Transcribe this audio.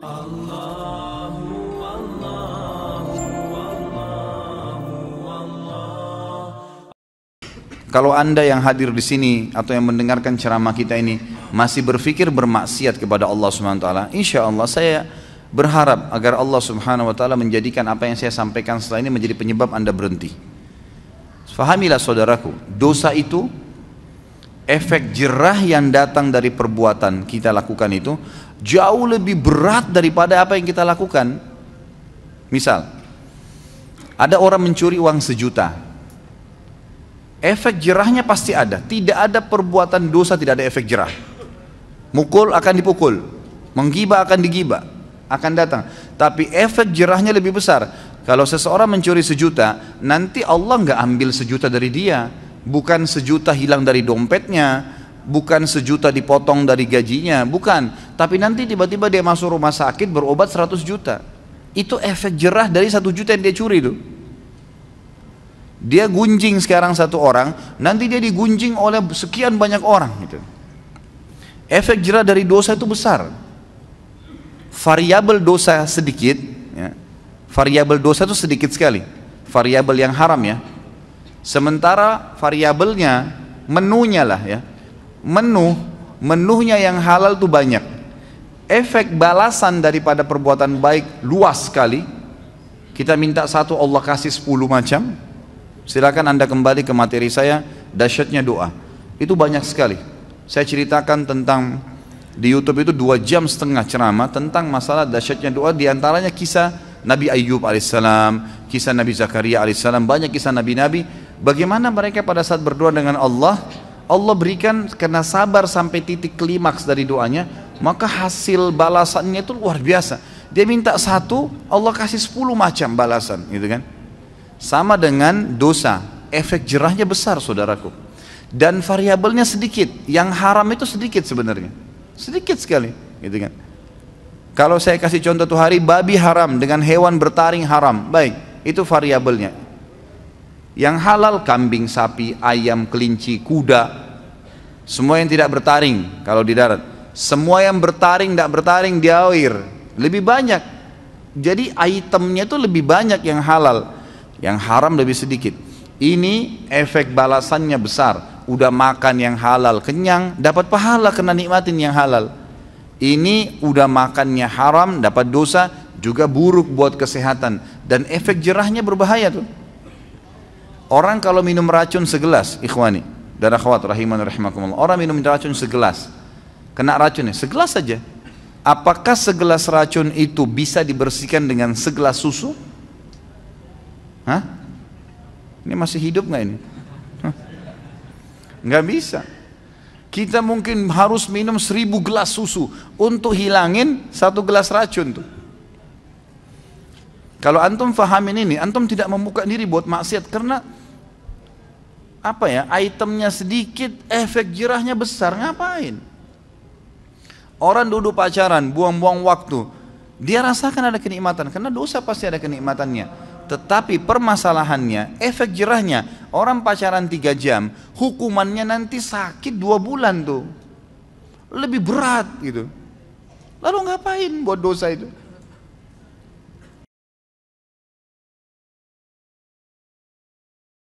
Kalau anda yang hadir di sini atau yang mendengarkan ceramah kita ini masih berpikir bermaksiat kepada Allah Subhanahu Wa Taala, insya Allah saya berharap agar Allah Subhanahu Wa Taala menjadikan apa yang saya sampaikan setelah ini menjadi penyebab anda berhenti. Fahamilah saudaraku, dosa itu efek jerah yang datang dari perbuatan kita lakukan itu jauh lebih berat daripada apa yang kita lakukan. Misal, ada orang mencuri uang sejuta, efek jerahnya pasti ada. Tidak ada perbuatan dosa tidak ada efek jerah. Mukul akan dipukul, menggibah akan digibah, akan datang. Tapi efek jerahnya lebih besar. Kalau seseorang mencuri sejuta, nanti Allah nggak ambil sejuta dari dia, bukan sejuta hilang dari dompetnya, bukan sejuta dipotong dari gajinya, bukan. Tapi nanti tiba-tiba dia masuk rumah sakit berobat 100 juta. Itu efek jerah dari satu juta yang dia curi itu. Dia gunjing sekarang satu orang, nanti dia digunjing oleh sekian banyak orang gitu. Efek jerah dari dosa itu besar. Variabel dosa sedikit, ya. variabel dosa itu sedikit sekali. Variabel yang haram ya. Sementara variabelnya menunya lah ya. Menu, menunya yang halal itu banyak. Efek balasan daripada perbuatan baik luas sekali. Kita minta satu Allah kasih sepuluh macam, Silakan Anda kembali ke materi saya, dahsyatnya doa. Itu banyak sekali. Saya ceritakan tentang di YouTube itu dua jam setengah ceramah tentang masalah dahsyatnya doa. Di antaranya kisah Nabi Ayub alaihissalam, kisah Nabi Zakaria alaihissalam, banyak kisah Nabi-Nabi. Bagaimana mereka pada saat berdoa dengan Allah, Allah berikan karena sabar sampai titik klimaks dari doanya, maka hasil balasannya itu luar biasa. Dia minta satu, Allah kasih sepuluh macam balasan, gitu kan? Sama dengan dosa, efek jerahnya besar saudaraku. Dan variabelnya sedikit, yang haram itu sedikit sebenarnya. Sedikit sekali, gitu kan. Kalau saya kasih contoh tuh hari babi haram dengan hewan bertaring haram, baik, itu variabelnya. Yang halal kambing, sapi, ayam, kelinci, kuda, semua yang tidak bertaring kalau di darat. Semua yang bertaring tidak bertaring di air lebih banyak. Jadi itemnya itu lebih banyak yang halal yang haram lebih sedikit. Ini efek balasannya besar. Udah makan yang halal kenyang, dapat pahala kena nikmatin yang halal. Ini udah makannya haram, dapat dosa, juga buruk buat kesehatan dan efek jerahnya berbahaya tuh. Orang kalau minum racun segelas, ikhwani dan akhwat rahiman rahimakumullah. Orang minum racun segelas, kena racunnya segelas saja. Apakah segelas racun itu bisa dibersihkan dengan segelas susu? Hah? Ini masih hidup nggak ini? Nggak bisa. Kita mungkin harus minum seribu gelas susu untuk hilangin satu gelas racun tuh. Kalau antum fahamin ini, antum tidak membuka diri buat maksiat karena apa ya, itemnya sedikit, efek jerahnya besar, ngapain? Orang duduk pacaran, buang-buang waktu, dia rasakan ada kenikmatan, karena dosa pasti ada kenikmatannya. Tetapi permasalahannya, efek jerahnya, orang pacaran tiga jam, hukumannya nanti sakit dua bulan tuh. Lebih berat gitu. Lalu ngapain buat dosa itu?